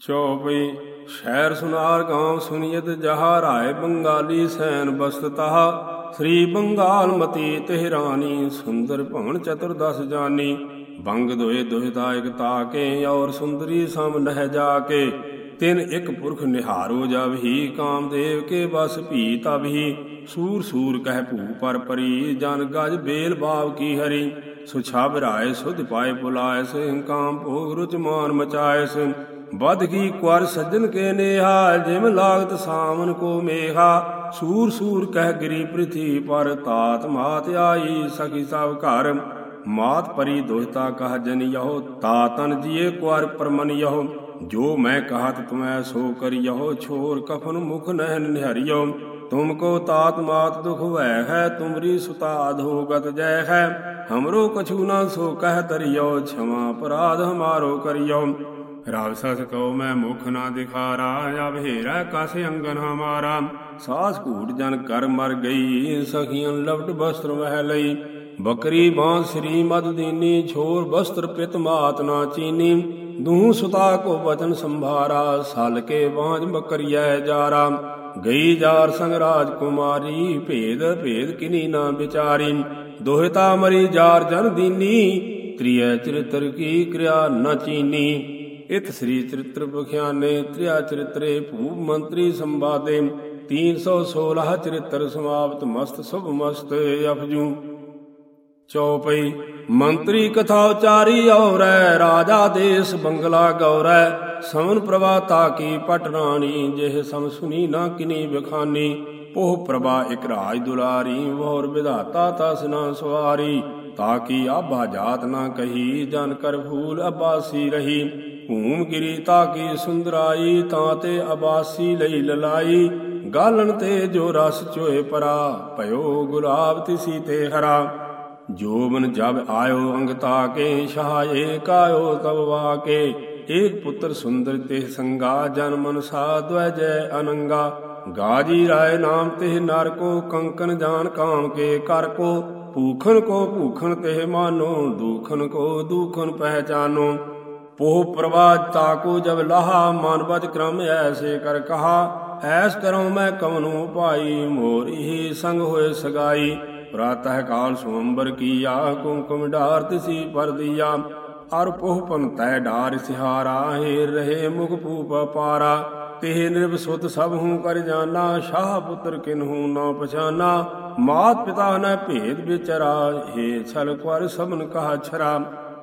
ਚੌਪਈ ਸ਼ਹਿਰ ਸੁਨਾਰ ਗਾਂਵ ਸੁਨੀਤ ਜਹਾ ਰਾਏ ਬੰਗਾਲੀ ਸੈਨ ਬਸਤ ਤਹਾ, ਸ੍ਰੀ ਬੰਗਾਲ ਮਤੀ ਤਿਹ ਸੁੰਦਰ ਭਵਨ ਚਤੁਰਦਸ ਜਾਨੀ, ਬੰਗ ਦੋਏ ਦੁਹਿਤਾ ਤਾਕੇ ਔਰ ਸੁੰਦਰੀ ਸਮ ਨਹਿ ਜਾ ਕੇ, ਤਿਨ ਇੱਕ ਪੁਰਖ ਨਿਹਾਰੋ ਜਬਹੀ ਕਾਮਦੇਵ ਕੇ ਬਸ ਭੀ ਤਬਹੀ ਸੂਰ ਸੂਰ ਕਹਿ ਭੂ ਪਰ ਪਰੀ, ਜਨ ਗਜ ਬੇਲ ਬਾਵ ਕੀ ਹਰੀ ਸੁਛਾਬ ਰਾਏ ਸੁਧ ਪਾਏ ਪੁਲਾਇਸ ਕਾਮ ਭੋਗ ਰੁਚ ਮਾਨ ਮਚਾਇਸ ਬਦਗੀ ਕੁਰ ਸੱਜਣ ਕੇ ਨੇਹਾ, ਜਿਮ ਲਾਗਤ ਸਾਮਨ ਕੋ ਮੇਹਾ। ਸੂਰ ਸੂਰ ਕਹਿ ਗਰੀ ਪ੍ਰਿਥੀ ਪਰ ਤਾਤ ਮਾਤ ਆਈ, ਸਖੀ ਸਭ ਘਰ ਮਾਤ ਪਰੀ ਦੋਹਤਾ ਕਹ ਜਨ ਯਹੋ, ਤਾ ਤਨ ਜੀਏ ਕੁਰ ਪਰਮਨ ਯਹੋ। ਜੋ ਮੈਂ ਕਹਤ ਤੁਮੈ ਸੋ ਕਰਿਯੋ ਛੋਰ ਕਫਨ ਮੁਖ ਨਹਿਨ ਨਿਹਰਿਓ। ਤੁਮ ਕੋ ਤਾਤ ਮਾਤ ਦੁਖ ਵੈ ਹੈ, ਤੁਮਰੀ ਸੁਤਾ ਅਧੋਗਤ ਜੈ ਹੈ। ਹਮਰੋ ਕਛੂ ਨਾ ਸੋ ਕਹਿ ਤਰਿਯੋ ਛਮਾ ਅਪਰਾਧ ਹਮਾਰੋ ਕਰਿਯੋ ਰਾਵ ਸਸ ਕਉ ਮੈਂ ਮੁਖ ਨਾ ਦਿਖਾਰਾ ਅਬ ਹੇਰਾ ਕਸ ਅੰਗਨ ਹਮਾਰਾ। ਸਾਸ ਘੂਟ ਜਨ ਕਰ ਮਰ ਗਈ, ਸਖੀਆਂ ਲਵਟ ਬਸਤਰ ਵਹਿ ਲਈ। ਬਕਰੀ ਬਾਂ ਸ੍ਰੀ ਮਦ ਦੀਨੀ, ਛੋਰ ਬਸਤਰ ਪਿਤ ਮਾਤ ਨਾ ਚੀਨੀ। ਦੂਹ ਸੁਤਾ ਕੋ ਬਚਨ ਸੰਭਾਰਾ, ਸਲ ਕੇ ਬਾਂਝ ਬਕਰੀਐ ਜਾਰਾ। ਗਈ ਜਾਰ ਸੰਗ ਰਾਜ ਕੁਮਾਰੀ, ਭੇਦ ਭੇਦ ਕਿਨੀ ਨਾ ਵਿਚਾਰੀ। ਦੋਹਿਤਾ ਮਰੀ ਜਾਰ ਜਨ ਦੀਨੀ ਤ੍ਰਿਯ ਚਰਿਤਰ ਕੀ ਕਿਰਿਆ ਨ ਚੀਨੀ। ਇਤ ਸ੍ਰੀ ਚਰਿਤ੍ਰ ਬਖਿਆਨੇ ਤ੍ਰਿਆ ਚਰਿਤਰੇ ਭੂਪ ਮੰਤਰੀ ਸੰਵਾਦੇ 316 ਚਰਿਤ੍ਰ ਸਮਾਪਤ, ਮਸਤ ਸੁਭ ਮਸਤ ਅਫਜੂ। ਚੌਪਈ, ਮੰਤਰੀ ਕਥਾ ਉਚਾਰੀ ਔਰੈ, ਰਾਜਾ ਦੇਸ ਬੰਗਲਾ ਗੌਰੈ, ਸਮਨ ਪ੍ਰਭਾਤਾ ਕੀ ਪਟਰਾਣੀ ਜਿਹ ਸਮ ਸੁਨੀ ਨਾ ਕਿਨੀ ਬਖਾਨੀ ਪੋਹ ਪ੍ਰਭਾ ਇਕ ਰਾਜ ਦੁਲਾਰੀ, ਵੋਰ ਵਿਧਾਤਾ ਤਸ ਨਾ ਸਵਾਰੀ। ਤਾਕੀ ਆਭਾ ਜਾਤ ਨਾ ਕਹੀ, ਜਨ ਕਰ ਫੂਲ ਅਬਾਸੀ ਰਹੀ। ਭੂਮ ਗਿਰੀ ਤਾ ਤਾਕੀ ਸੁੰਦਰਾਈ, ਤਾਂ ਤੇ ਅਬਾਸੀ ਲਈ ਲਲਾਈ। ਗਾਲਣ ਤੇ ਜੋ ਰਸ ਚੋਏ ਪਰਾ, ਭਇਓ ਗੁਲਾਬ ਤਿਸੀ ਤੇ ਹਰਾ। ਜੋਬਨ ਜਬ ਆਇਓ ਅੰਗ ਤਾਕੇ ਸ਼ਾਹੇ ਕਾਇਓ ਤਬ ਵਾਕੇ। ਏਕ ਪੁੱਤਰ ਸੁੰਦਰ ਤੇ ਸੰਗਾ ਜਨ ਮਨ ਸਾਧਵੈ ਜੈ ਅਨੰਗਾ। ਗਾਜੀ ਰਾਏ ਨਾਮ ਤੇ ਨਰ ਕੋ ਕੰਕਨ ਜਾਨ ਕਾਮ ਕੇ ਕਰ ਕੋ। ਭੂਖਨ ਕੋ ਭੂਖਨ ਤੇ ਮਾਨੋ ਦੁਖਨ ਕੋ ਦੁਖਨ ਪਹਿਚਾਨੋ। ਪੋਹ ਪ੍ਰਵਾਜ ਤਾਕੂ ਜਬ ਲਹਾ, ਮਨ ਬਚ ਐਸੇ ਕਰ ਕਹਾ। ਐਸ ਕਰਉ ਮੈਂ ਕਵਨੂ ਪਾਈ ਮੋਰੀ ਹੀ ਸੰਗ ਹੋਏ ਸਗਾਈ। ਪ੍ਰਾਤਹ ਕਾਲ ਸੁੰਬਰ ਕੀਆ ਕੁੰਕੁਮ ਢਾਰ ਤਿਸੀ ਪਰ ਅਰ ਪੋਹ ਪਨ ਤੈ ਢਾਰ ਸਿਹਾਰਾ ਹੈ ਰਹੇ ਮੁਖ ਭੂਪ ਪਾਰਾ। ਤੇ ਨਿਰਭ ਸੁਤ ਸਭ ਹੂੰ ਕਰ ਜਾਣਾ ਸ਼ਾਹ ਪੁੱਤਰ ਕਿਨਹੂ ਨਾ ਪਛਾਨਾ। ਮਾਤ ਪਿਤਾ ਨ ਭੇਦ ਵਿਚਰਾ, ਹੇ ਛਲ ਕੁਰ ਸਭਨ ਕਹਾ ਛਰਾ।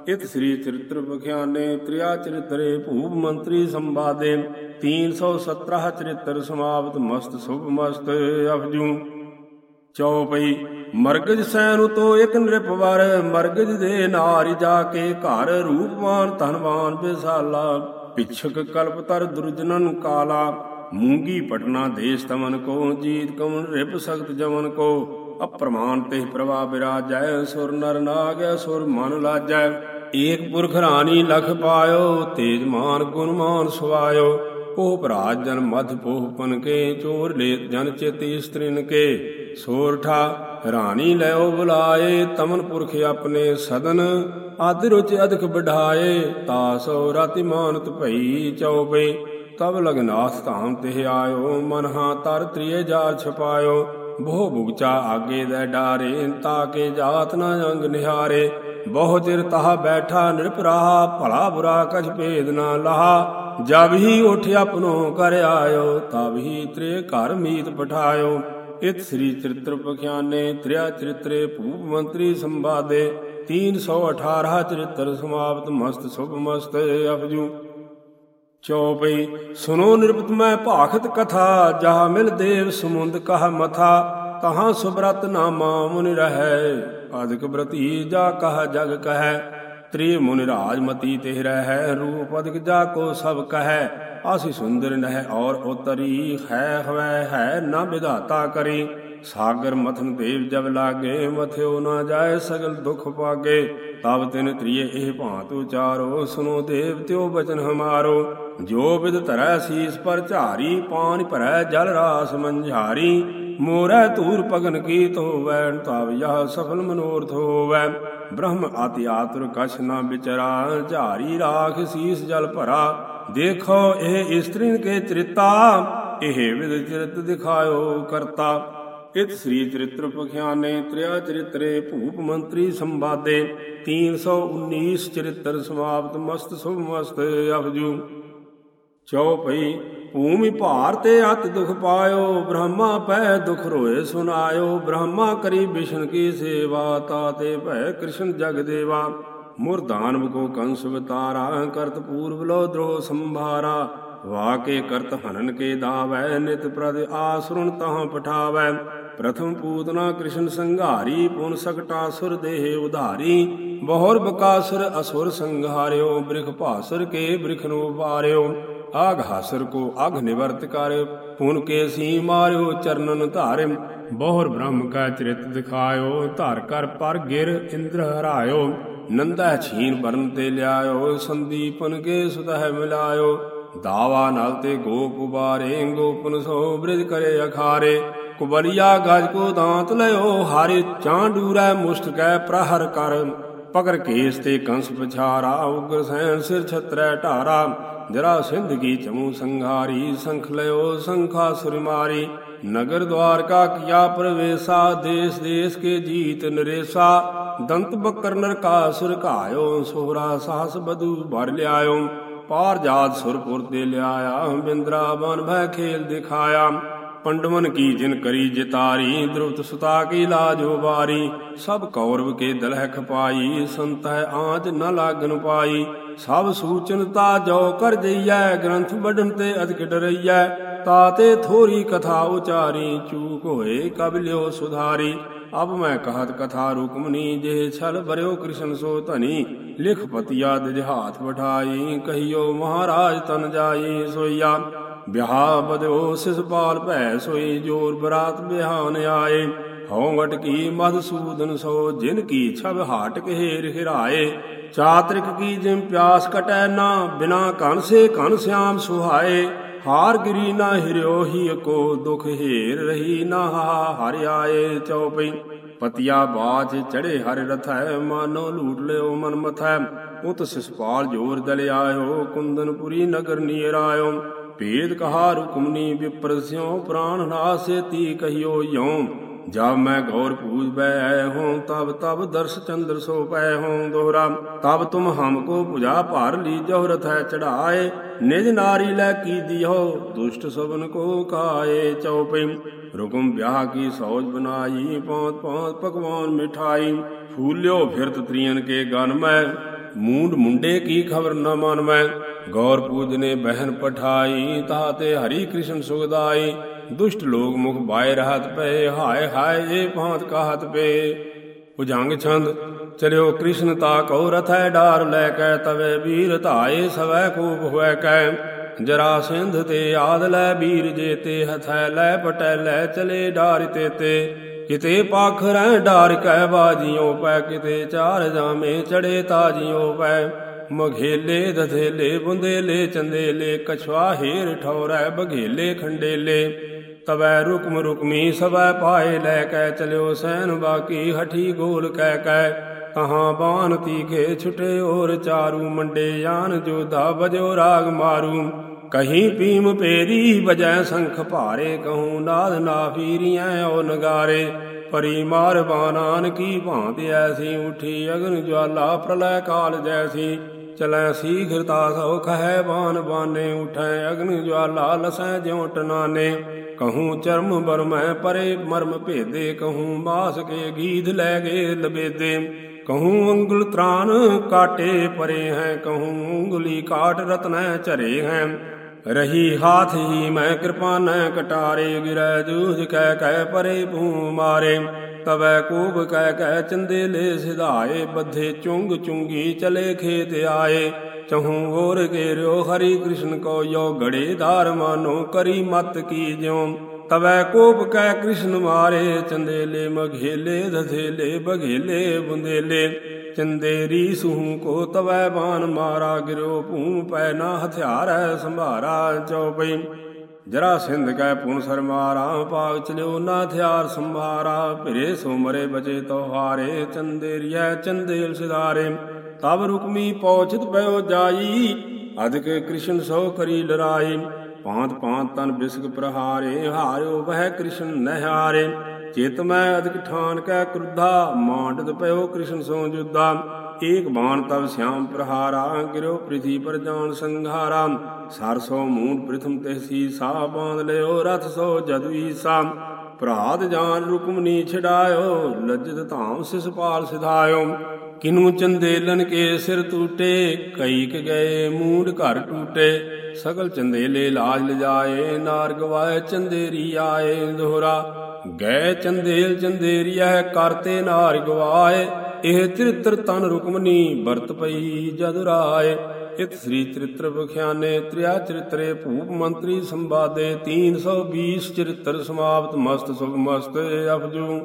ਇਤ ਸ੍ਰੀ ਚਰਿਤ੍ਰ ਬਖਿਆਨੇ ਤ੍ਰਿਆ ਚਰਿਤਰੇ ਭੂਪ ਮੰਤਰੀ ਸੰਵਾਦੇ। 317 ਚਰਿਤ੍ਰ ਸਮਾਪਤ, ਮਸਤ, ਸੁਭ ਮਸਤ ਅਫਜੂ ਚੌਪਈ ਮਰਗਜ ਸੈਨ ਤੋ ਇਕ ਨਿਰਪਵਰ ਮਰਗਜ ਦੇ ਨਾਰੀ ਜਾ ਕੇ ਘਰ ਰੂਪਵਾਨ ਧਨਵਾਨ ਬਿਸਾਲਾ ਪਿਛਕ ਕਲਪ ਤਰ ਦੁਰਜਨਨ ਕਾਲਾ, ਮੂੰਗੀ ਪਟਨਾ ਦੇਸ ਤਮਨ ਕੋ, ਜੀਤ ਕਮਨ ਰਿਪ ਸਖਤ ਜਮਨ ਕੋ। ਅਪਰਮਾਨ ਤੇ ਪ੍ਰਭਾ ਬਿਰਾਜੈ, ਸੁਰ ਨਰ ਨਾਗ, ਸੁਰ ਮਨ ਲਾਜੈ। ਏਕ ਪੁਰਖ ਰਾਣੀ ਲਖ ਪਾਇਓ, ਤੇਜ ਤੇਜਮਾਨ ਗੁਣਮਾਨ ਸੁਆਇਓ। ਉਹ ਭਰਾਜ ਜਨ ਮਧ ਪੋਹ ਪਨ ਕੇ, ਚੋਰ ਲੈ ਜਨ ਚਿਤ ਇਸਤਰੀਨ ਕੇ। ਸੋਰਠਾ, ਰਾਣੀ ਲੈਓ ਬੁਲਾਏ, ਤਮਨ ਪੁਰਖ ਆਪਣੇ ਸਦਨ। ਆਦ ਰੁਚ ਅਧਿਕ ਬਢਾਏ ਤਾਸੋ ਰਾਤੀ ਮਾਨਤ ਭਈ ਚਉਪੇ। ਤਬ ਲਗਨਾਥ ਧਾਮ ਤੇ ਆਇਓ ਮਨਹਾ ਤਰ ਤ੍ਰਿਏ ਜਾਰ ਛਪਾਇਓ। ਬਹੁ ਭੁਗਚਾ ਆਗੇ ਦੇ ਡਾਰੇ ਤਾਕੇ ਜਾਤ ਨਾ ਅੰਗ ਨਿਹਾਰੇ। ਬਹੁ ਚਿਰ ਤਹਾ ਬੈਠਾ ਨਿਰਪਰਾਹਾ ਭਲਾ ਬੁਰਾ ਕਛ ਭੇਦ ਨਾ ਲਹਾ। ਜਬ ਹੀ ਉਠ ਆਪਨੋ ਕਰ ਆਇਓ, ਤਬ ਹੀ ਤ੍ਰੇ ਘਰ ਮੀਤ ਪਠਾਇਓ। ਇਤ ਸ੍ਰੀ ਚਰਿਤ੍ਰ ਪਖਿਆਨੇ, ਤ੍ਰਿਆ ਚਰਿਤਰੇ ਭੂਪ ਮੰਤਰੀ ਸੰਵਾਦੇ। 318 ਚਰਿਤ੍ਰ ਸਮਾਪਤ ਮਸਤ ਸੁਭ ਮਸਤ ਅਪਜੂ ਚੌਪਈ ਸੁਨੋ ਨਿਰਪਤ ਮੈਂ ਭਾਖਤ ਕਥਾ, ਜਹਾ ਮਿਲ ਦੇਵ ਸਮੁੰਦ ਕਹ ਮਥਾ। ਤਹਾਂ ਸੁਬਰਤ ਨਾਮਾ ਮੁਨਿ ਰਹੈ ਅਧਿਕ ਬ੍ਰਤੀ ਜਾ ਕਹ ਜਗ ਕਹੈ, ਤ੍ਰੀ ਮੁਨਿ ਰਾਜ ਮਤੀ ਤੇ ਰਹੈ, ਰੂਪ ਅਧਿਕ ਜਾ ਕੋ ਸਭ ਕਹੈ, ਆਸੀ ਸੁੰਦਰ ਨਹਿ ਔਰ ਉਤਰੀ ਹੈ ਹਵੈ, ਹੈ ਨਾ ਵਿਧਾਤਾ ਕਰੀ। ਸਾਗਰ ਮਥਨ ਦੇਵ ਜਬ ਲਾਗੇ ਮਥਿਓ ਨਾ ਜਾਏ ਸਗਲ ਦੁਖ ਪਾਗੇ। ਤਬ ਤਿਨ ਤ੍ਰਿਏ ਇਹ ਭਾਂਤ ਉਚਾਰੋ, ਸੁਨੋ ਦੇਵ ਤਿਉ ਬਚਨ ਹਮਾਰੋ। ਜੋ ਵਿਦ ਧਰੈ ਸੀਸ ਪਰ ਝਾਰੀ ਪਾਣੀ ਭਰੈ ਜਲ ਰਾਸ ਮੰਝਾਰੀ। ਮੋਰੈ ਧੂਰ ਪਗਨ ਕੀਤ ਹੋਵੈ ਤਬ ਯਹ ਸਫਲ ਮਨੋਰਥ ਹੋਵੈ। ਬ੍ਰਹਮ ਆਤਿ ਆਤੁਰ ਕਛ ਨਾ ਵਿਚਰਾ, ਝਾਰੀ ਰਾਖ ਸੀਸ ਜਲ ਭਰਾ। ਦੇਖੋ ਇਹ ਇਸਤਰੀ ਕੇ ਚਰਿਤਾ, ਇਹ ਵਿਦ ਚਰਿਤ ਦਿਖਾਇਓ ਕਰਤਾ। ਇਤ ਸ੍ਰੀ ਚਰਿਤ੍ਰ ਪਖਿਆਨੇ, ਤ੍ਰਿਆ ਚਰਿਤਰੇ, ਭੂਪ ਮੰਤਰੀ ਸੰਵਾਦੇ 319 ਚਰਿਤ੍ਰ ਸਮਾਪਤ, ਮਸਤ ਸੁਭ ਮਸਤ ਅਫਜੂ ਚਉਪਈ ਭੂਮਿ ਭਾਰ ਤੇ ਅਤ ਦੁਖ ਪਾਇਓ, ਬ੍ਰਹਮਾ ਪੈ ਦੁਖ ਰੋਏ ਸੁਨਾਇਓ, ਬ੍ਰਹਮਾ ਕਰੀ ਵਿਸ਼ਨ ਕੀ ਸੇਵਾ ਤਾਤੇ ਭੈ ਕ੍ਰਿਸ਼ਨ ਜਗ ਦੇਵਾ। ਮੁਰਦਾਨਵ ਕੋ ਕੰਸ ਵਿਤਾਰਾ, ਕਰਤ ਪੂਰਬ ਲੋ ਦ੍ਰੋ ਸੰਭਾਰਾ। ਵਾਕੇ ਕਰਤ ਹਨਨ ਕੇ ਦਾਵੈ, ਨਿਤ ਪ੍ਰਦ ਆਸੁਰਣ ਤਹਾਂ ਪਠਾਵੈ। ਪ੍ਰਥਮ ਪੂਤਨਾ ਕ੍ਰਿਸ਼ਨ ਸੰਘਾਰੀ, ਪੁਨ ਸਕਟਾ ਸੁਰ ਦੇਹ ਉਧਾਰੀ। ਬਹੁਰ ਬਕਾਸੁਰ ਅਸੁਰ ਸੰਘਾਰਿਓ, ਬ੍ਰਿਖ ਭਾਸੁਰ ਕੇ ਬ੍ਰਿਖ ਨੂੰ ਵਾਰਿਓ। ਆਗ ਹਾਸਰ ਕੋ ਅਗ ਨਿਵਰਤ ਕਰ, ਪੁਨ ਕੇ ਸੀ ਮਾਰਿਓ ਚਰਨਨ ਧਾਰਿ। ਬਹੁਰ ਬ੍ਰਹਮ ਕਾ ਚਰਿਤ ਦਿਖਾਇਓ, ਧਾਰ ਕਰ ਪਰ ਗਿਰ ਇੰਦਰ ਹਰਾਇਓ। ਨੰਦਾ ਛੀਨ ਬਰਨ ਤੇ ਲਿਆਇਓ, ਸੰਦੀਪਨ ਕੇ ਸੁਤਹਿ ਮਿਲਾਇਓ। ਦਾਵਾ ਨਾਲ ਤੇ ਗੋਪ ਉਬਾਰੇ, ਗੋਪਨ ਸੋ ਬ੍ਰਿਜ ਕਰੇ ਅਖਾਰੇ। ਕੁਬਲੀਆ ਗਜ ਕੋ ਦਾਂਤ ਲਿਓ, ਹਾਰੇ ਚਾਂਡੂਰੈ ਮੁਸ਼ਟ ਕੈ ਪ੍ਰਹਰ ਕਰ। ਪਕਰ ਕੇਸ ਤੇ ਕੰਸ ਪਛਾਰਾ, ਉਗਰ ਸੈਨ ਸਿਰ ਛਤਰੈ ਢਾਰਾ। ਜਰਾ ਸਿੰਧ ਕੀ ਚਮੂ ਸੰਘਾਰੀ, ਸੰਖ ਲਿਓ, ਸੰਖਾ ਸੁਰ ਮਾਰੀ ਨਗਰ ਦਵਾਰ ਕਾ ਕੀਆ ਪ੍ਰਵੇਸਾ, ਦੇਸ ਦੇਸ ਕੇ ਜੀਤ ਨਰੇਸਾ। ਦੰਤ ਬਕਰ ਨਰਕਾ, ਸੁਰ ਘਾਇਓ, ਸੋਹਰਾ ਸਾਹਸ ਬਦੂ ਭਰ ਲਿਆਇਓ। ਪਾਰ ਜਾਤ ਸੁਰਪੁਰ ਤੇ ਲਿਆਇਆ ਬਿੰਦਰਾ ਬਨ ਭੈ ਖੇਲ ਦਿਖਾਇਆ। ਪੰਡਵਨ ਕੀ ਜਿਨ ਕਰੀ ਜਿਤਾਰੀ ਦ੍ਰੁਪਤ ਸੁਤਾ ਕੀ ਲਾਜੋ ਬਾਰੀ ਸਭ ਕੌਰਵ ਕੇ ਦਲਹਿ ਖਪਾਈ ਸੰਤਹਿ ਆਂਚ ਨ ਲਾਗਨ ਪਾਈ। ਸਭ ਸੂਚਨਤਾ ਜੋ ਕਰ ਜਈਐ, ਗ੍ਰੰਥ ਵੱਢਣ ਤੇ ਅਧਿਕ ਡਰਈਐ ਤਾਤੇ ਥੋਰੀ ਕਥਾ ਉਚਾਰੀ, ਚੂਕ ਹੋਏ ਕਬ ਸੁਧਾਰੀ। ਅਬ ਮੈਂ ਕਹਤ ਕਥਾ ਰੁਕਮਨੀ, ਜੇ ਛਲ ਭਰਿਓ ਕ੍ਰਿਸ਼ਨ ਸੋ ਧਨੀ। ਲਿਖ ਪਤਿਆ ਦਿਜ ਹਾਥ ਬਠਾਈ ਕਹੀਓ ਮਹਾਰਾਜ ਤਨ ਜਾਈ ਸੋਈਆ। ਵਿਆਹ ਬਦਿਓ ਸਿਸ ਪਾਲ ਭੈ ਸੋਈ, ਜੋਰ ਬਰਾਤ ਬਿਹਾਨ ਆਏ। ਹਉ ਕੀ ਮਧਸੂਦਨ ਸੋ, ਜਿਨ ਕੀ ਛਬ ਹਾਟ ਕਹੇਰ ਹਿਰਾਏ ਚਾਤ੍ਰਿਕ ਕੀ ਜਿਮ ਪਿਆਸ ਕਟੈ ਨਾ, ਬਿਨਾ ਕਨ ਸੇ ਕਨ ਸਿਆਮ ਸੁਹਾਏ। ਹਾਰ ਗਿਰੀ ਨਾ ਹਿਰਿਓ, ਹੀ ਕੋ ਦੁਖ ਹੀਰ ਰਹੀ ਨਾ ਹਰ ਆਏ ਚਉਪਈ। ਪਤਿਆ ਬਾਜ ਚੜੇ ਹਰ ਰਥੈ, ਮਾਨੋ ਲੂਟ ਲਿਓ ਮਨ ਮਥੈ। ਉਤ ਸਿਸਪਾਲ ਜੋਰ ਦਲ ਆਇਓ ਕੁੰਦਨਪੁਰੀ ਨਗਰ ਨੀਰ ਆਇਓ ਭੇਦ ਕਹਾ ਰੁਕਮਨੀ ਵਿਪਰ ਸਿਉ ਪ੍ਰਾਨ ਨਾਸੇ ਤੀ ਕਹਿਓ ਯਉ ਜਬ ਮੈਂ ਗੌਰ ਪੂਜ ਬੈ ਆਏ ਹੂੰ, ਤਬ ਤਬ ਦਰਸ ਚੰਦਰ ਸੋ ਪੈ ਹੂੰ ਦੋਹਰਾ। ਤਬ ਤੁਮ ਹਮਕੋ ਪੁਜਾ ਭਾਰ ਲੀਜੋ ਰਥੈ ਚੜਾਏ। ਨਿਜ ਨਾਰੀ ਲੈ ਕੀ ਦਿਓ, ਦੁਸ਼ਟ ਸਭਨ ਕੋ ਕਾਏ ਚਉਪਈ ਰੁਕਮ ਵਿਆਹ ਕੀ ਸੌਜ ਬਨਾਈ ਪੌਂਤ ਪੌਂਤ ਪਕਵਾਨ ਮਿਠਾਈ। ਫੂਲਿਓ ਫਿਰਤ ਤ੍ਰਿਯਨ ਕੇ ਗਨ ਮੈਂ, ਮੂੰਡ ਮੁੰਡੇ ਕੀ ਖਬਰ ਨ ਮਨ। ਮੈਂ ਗੌਰ ਪੂਜਨੇ ਬਹਿਨ ਪਠਾਈ ਤਾਤੇ ਹਰੀ ਕ੍ਰਿਸ਼ਨ ਸੁਗਦਾਈ ਦੁਸ਼ਟ ਲੋਗ ਮੁਖ ਬਾਏ ਰਹਤ ਪਏ, ਹਾਏ ਹਾਏ ਜੇ ਭਾਂਤ ਕਾਹਤ ਪਏ ਉਜੰਗ ਛੰਦ ਚਲਿਓ ਕ੍ਰਿਸ਼ਨ ਤਾ ਕਉ ਰਥੈ ਡਾਰ ਲੈ ਕੈ ਤਵੇ ਵੀਰ ਧਾਏ, ਸਵੈ ਕੂਪ ਹੋਇ ਕੈ। ਜਰਾ ਸਿੰਧ ਤੇ ਆਦ ਲੈ ਵੀਰ ਜੇ ਤੇ ਹਥੈ ਲੈ ਪਟੈ ਲੈ ਚਲੇ ਡਾਰ ਤੇ ਤੇ। ਕਿਤੇ ਪਾਖਰੈ ਡਾਰ ਕੈ ਬਾਜੀਓ ਪੈ, ਕਿਤੇ ਚਾਰ ਜਾਮੇ ਚੜੇ ਤਾਜੀਓ ਪੈ। ਮਘੇਲੇ ਦਧੇਲੇ ਬੁੰਦੇਲੇ, ਚੰਦੇਲੇ ਕਛਵਾ ਹੀਰ ਠੌਰੈ, ਬਘੇਲੇ ਖੰਡੇਲੇ। ਤਵੈ ਰੁਕਮ ਰੁਕਮੀ ਸਵੈ ਪਾਏ ਲੈ ਕੈ ਚਲਿਓ ਸੈਨ ਬਾਕੀ, ਹਠੀ ਗੋਲ ਕਹਿ ਕੈ ਕਹਾਂ ਬਾਨ ਤੀਖੇ ਛੁਟੇ ਔਰ ਚਾਰੂ, ਮੰਡੇ ਜਾਨ ਜੋਧਾ ਬਜੋ ਰਾਗ ਮਾਰੂ। ਕਹੀਂ ਪੀਮ ਪੇਰੀ ਵਜੈ ਸੰਖ ਭਾਰੇ, ਕਹੂੰ ਨਾਦ ਨਾ ਫੀਰੀਐ ਓ ਨਗਾਰੇ। ਪਰੀ ਮਾਰ ਬਾਨਾਨ ਕੀ ਭਾਂਤ ਐਸੀ, ਉਠੀ ਅਗਨ ਜਵਾਲਾ ਪ੍ਰਲੈ ਕਾਲ ਜੈਸੀ। ਚਲੈ ਸੀਘਰਤਾ ਸੋ ਹੈ ਬਾਨ ਬਾਨੇ, ਉਠੈ ਅਗਨ ਜਵਾਲਾ ਲਸੈ ਜਿਉ ਟਨਾਨੇ। ਕਹੂੰ ਚਰਮ ਬਰਮੈ ਪਰੇ, ਮਰਮ ਭੇਦੇ। ਕਹੂੰ ਬਾਸ ਕੇ ਗੀਧ ਲੈ ਗਏ ਲਬੇਦੇ। ਕਹੂੰ ਅੰਗੁਲ ਤ੍ਰਾਨ ਕਾਟੇ ਪਰੇ ਹੈ, ਕਹੂੰ ਉਂਗਲੀ ਕਾਟ ਰਤਨੈ ਚਰੇ ਹੈ। ਰਹੀ ਹਾਥ ਹੀ ਮੈਂ ਕਿਰਪਾ ਨ ਕਟਾਰੇ, ਗਿਰੈ ਜੂਝ ਕਹਿ ਕਹਿ ਪਰੇ ਭੂ ਮਾਰੇ। ਤਵੈ ਕੂਬ ਕਹਿ ਕਹਿ ਚੰਦੇ ਲੈ ਸਿਧਾਏ, ਬੱਧੇ ਚੁੰਗ ਚੁੰਗੀ ਚਲੇ ਖੇਤ ਆਏ। ਚਹੂ ਹੋਰ ਘੇਰਿਓ ਹਰੀ ਕ੍ਰਿਸ਼ਨ ਕੋ ਯੋ ਗੜੇ ਧਾਰ ਮਾਨੋ ਕਰੀ ਮਤ ਕੀ ਜਿਉ। ਤਵੈ ਕੋਪ ਕਹਿ ਕ੍ਰਿਸ਼ਨ ਮਾਰੇ, ਚੰਦੇਲੇ ਮਘੇਲੇ ਧਥੇਲੇ ਬਘੇਲੇ, ਬੁੰਦੇਲੇ। ਚੰਦੇਰੀ ਸੂਹ ਕੋ ਤਵੈ ਬਾਨ ਮਾਰਾ, ਗਿਰਿਓ ਭੂਮ ਪੈ ਨਾ ਹਥਿਆਰੈ ਸੰਭਾਰਾ ਚਉਪਈ। ਜਰਾ ਸਿੰਧ ਕੈ ਪੁਨ ਸਰ ਮਾਰਾ ਪਾਗ ਚਲਿਓ ਨਾ ਹਥਿਆਰ ਸੰਭਾਰਾ। ਭਿਰੇ ਸੋ ਮਰੇ ਬਚੇ ਤੋ ਹਾਰੇ ਚੰਦੇਰੀਐ ਚੰਦੇਲ ਸਿਧਾਰੇ। ਤਬ ਰੁਕਮੀ ਪਹੁੰਚਤ ਪਇਓ ਜਾਈ ਅਧਿਕ ਕ੍ਰਿਸ਼ਨ ਸੋ ਕਰੀ ਲਰਾਈ ਪਾਂਤ ਪਾਂਤ ਤਨ ਬਿਸਕ ਪ੍ਰਹਾਰੇ, ਹਾਰਿਓ ਵਹਿ ਕ੍ਰਿਸ਼ਨ ਨਹਾਰੇ ਚਿਤ ਮੈਂ ਅਧਿਕ ਠਾਨ ਕੈ ਕ੍ਰੁੱਧਾ, ਮਾਂਡਤ ਪਇਓ ਕ੍ਰਿਸ਼ਨ ਸੋ ਜੁਦਾ ਏਕ ਬਾਣ ਤਬ ਸਿਆਮ ਪ੍ਰਹਾਰਾ ਗਿਰੋ ਪ੍ਰਿਥੀ ਪਰ ਜਾਨ ਸੰਘਾਰਾ। ਸਰਸੋ ਮੂਡ ਪ੍ਰਥਮ ਤਹਿਸੀ, ਸਾ ਬਾਂਧ ਲਿਓ ਰਥ ਸੋ ਜਦੁਈ ਸਾ ਭਰਾਤ ਜਾਨ ਰੁਕਮਨੀ ਛਡਾਇਓ, ਲੱਜਤ ਧਾਮ ਸਿਸਪਾਲ ਸਿਧਾਇਓ। ਕਿਨੂ ਚੰਦੇਲਨ ਕੇ ਸਿਰ ਟੂਟੇ, ਕਈਕ ਗਏ ਮੂਡ ਘਰ ਟੂਟੇ। ਸਗਲ ਚੰਦੇਲੇ ਲਾਜ ਲਜਾਏ ਨਾਰ ਗਵਾਏ ਚੰਦੇਰੀ ਆਏ ਦੋਹਰਾ। ਗਏ ਚੰਦੇਲ ਚੰਦੇਰੀਆ ਕਰਤੇ ਨਾਰ ਗਵਾਏ ਇਹ ਚਰਿਤ੍ਰ ਤਨ ਰੁਕਮਨੀ ਵਰਤ ਪਈ ਜਦ ਰਾਏ। ਇਤ ਸ੍ਰੀ ਚਰਿਤ੍ਰ ਬਖਿਆਨੇ ਤ੍ਰਿਆ ਚਰਿਤਰੇ ਭੂਪ ਮੰਤਰੀ ਸੰਵਾਦੇ 320 ਚਰਿਤ੍ਰ ਸਮਾਪਤ, ਮਸਤ ਸੁਭ ਮਸਤ ਅਫਜੂ।